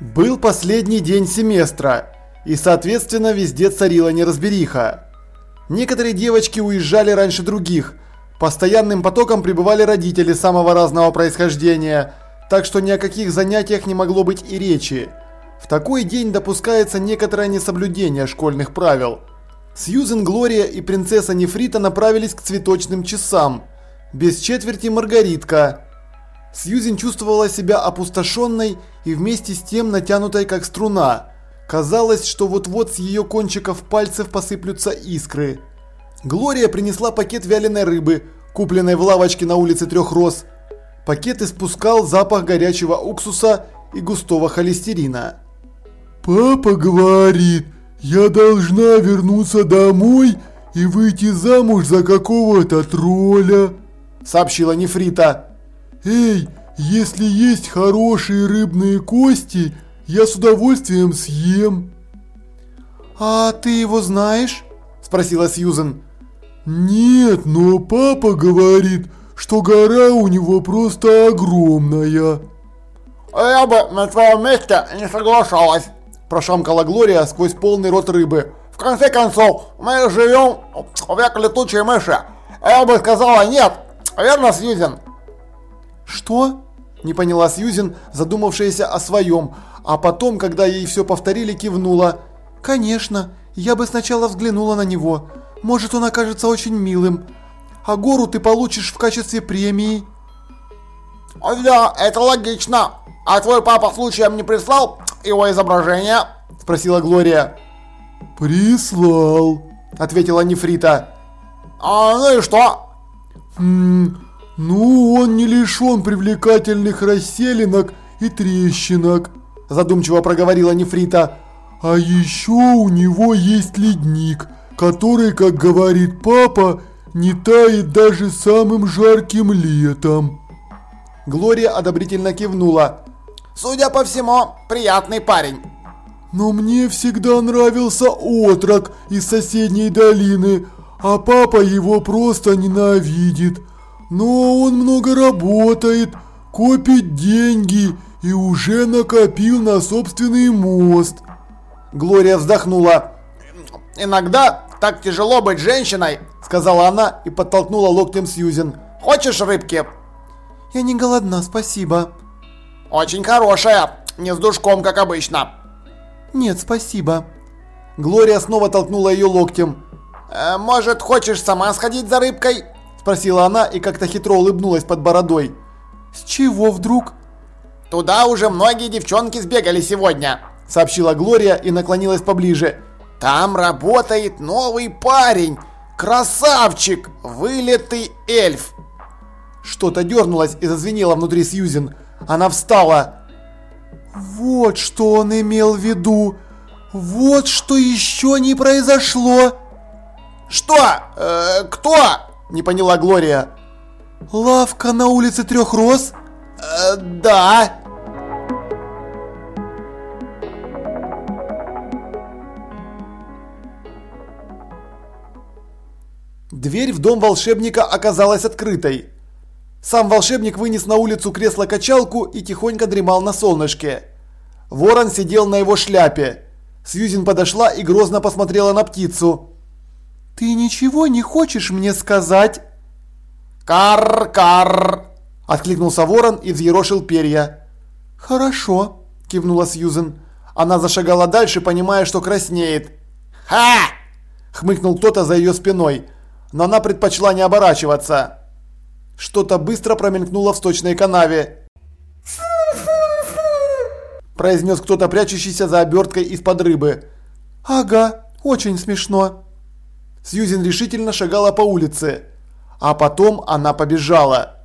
Был последний день семестра, и соответственно везде царила неразбериха. Некоторые девочки уезжали раньше других, постоянным потоком прибывали родители самого разного происхождения, так что ни о каких занятиях не могло быть и речи. В такой день допускается некоторое несоблюдение школьных правил. Сьюзен Глория и принцесса Нефрита направились к цветочным часам. Без четверти Маргаритка. Сьюзен чувствовала себя опустошенной и вместе с тем натянутой как струна. Казалось, что вот-вот с ее кончиков пальцев посыплются искры. Глория принесла пакет вяленой рыбы, купленной в лавочке на улице Трех Роз. Пакет испускал запах горячего уксуса и густого холестерина. «Папа говорит, я должна вернуться домой и выйти замуж за какого-то тролля», сообщила Нефрита. «Эй, если есть хорошие рыбные кости, я с удовольствием съем». «А ты его знаешь?» – спросила Сьюзен. «Нет, но папа говорит, что гора у него просто огромная». «Я бы на твоем месте не соглашалась», – прошамкала Глория сквозь полный рот рыбы. «В конце концов, мы живем в век летучей мыши. Я бы сказала нет, верно, Сьюзен?» «Что?» – не поняла Сьюзен, задумавшаяся о своем, а потом, когда ей все повторили, кивнула. «Конечно, я бы сначала взглянула на него. Может, он окажется очень милым. А гору ты получишь в качестве премии». «Да, это логично. А твой папа случаем не прислал его изображение?» – спросила Глория. «Прислал», – ответила Нефрита. «А, ну и что?» «Ммм, ну он не лишен привлекательных расселинок и трещинок», – задумчиво проговорила Нефрита. «А еще у него есть ледник, который, как говорит папа, не тает даже самым жарким летом». Глория одобрительно кивнула. Судя по всему, приятный парень. Но мне всегда нравился отрок из соседней долины, а папа его просто ненавидит. Но он много работает, копит деньги и уже накопил на собственный мост. Глория вздохнула. «Иногда так тяжело быть женщиной», — сказала она и подтолкнула локтем Сьюзен. «Хочешь рыбки?» «Я не голодна, спасибо», очень хорошая, не с душком, как обычно. Нет, спасибо. Глория снова толкнула ее локтем. Э, может, хочешь сама сходить за рыбкой? Спросила она и как-то хитро улыбнулась под бородой. С чего вдруг? Туда уже многие девчонки сбегали сегодня, сообщила Глория и наклонилась поближе. Там работает новый парень. Красавчик, вылитый эльф. Что-то дернулось и зазвенело внутри Сьюзен. Она встала. Вот что он имел в виду. Вот что еще не произошло. Что? Э, кто? Не поняла Глория. Лавка на улице Трех Роз? Э, да. Дверь в дом волшебника оказалась открытой. Сам волшебник вынес на улицу кресло-качалку и тихонько дремал на солнышке. Ворон сидел на его шляпе. Сьюзен подошла и грозно посмотрела на птицу. «Ты ничего не хочешь мне сказать?» «Кар-кар!» – откликнулся ворон и взъерошил перья. «Хорошо», – кивнула Сьюзен. Она зашагала дальше, понимая, что краснеет. «Ха!» – хмыкнул кто-то за ее спиной. Но она предпочла не оборачиваться. Что-то быстро промелькнуло в сточной канаве. произнес кто-то, прячущийся за оберткой из-под рыбы. «Ага, очень смешно». Сьюзен решительно шагала по улице. А потом она побежала.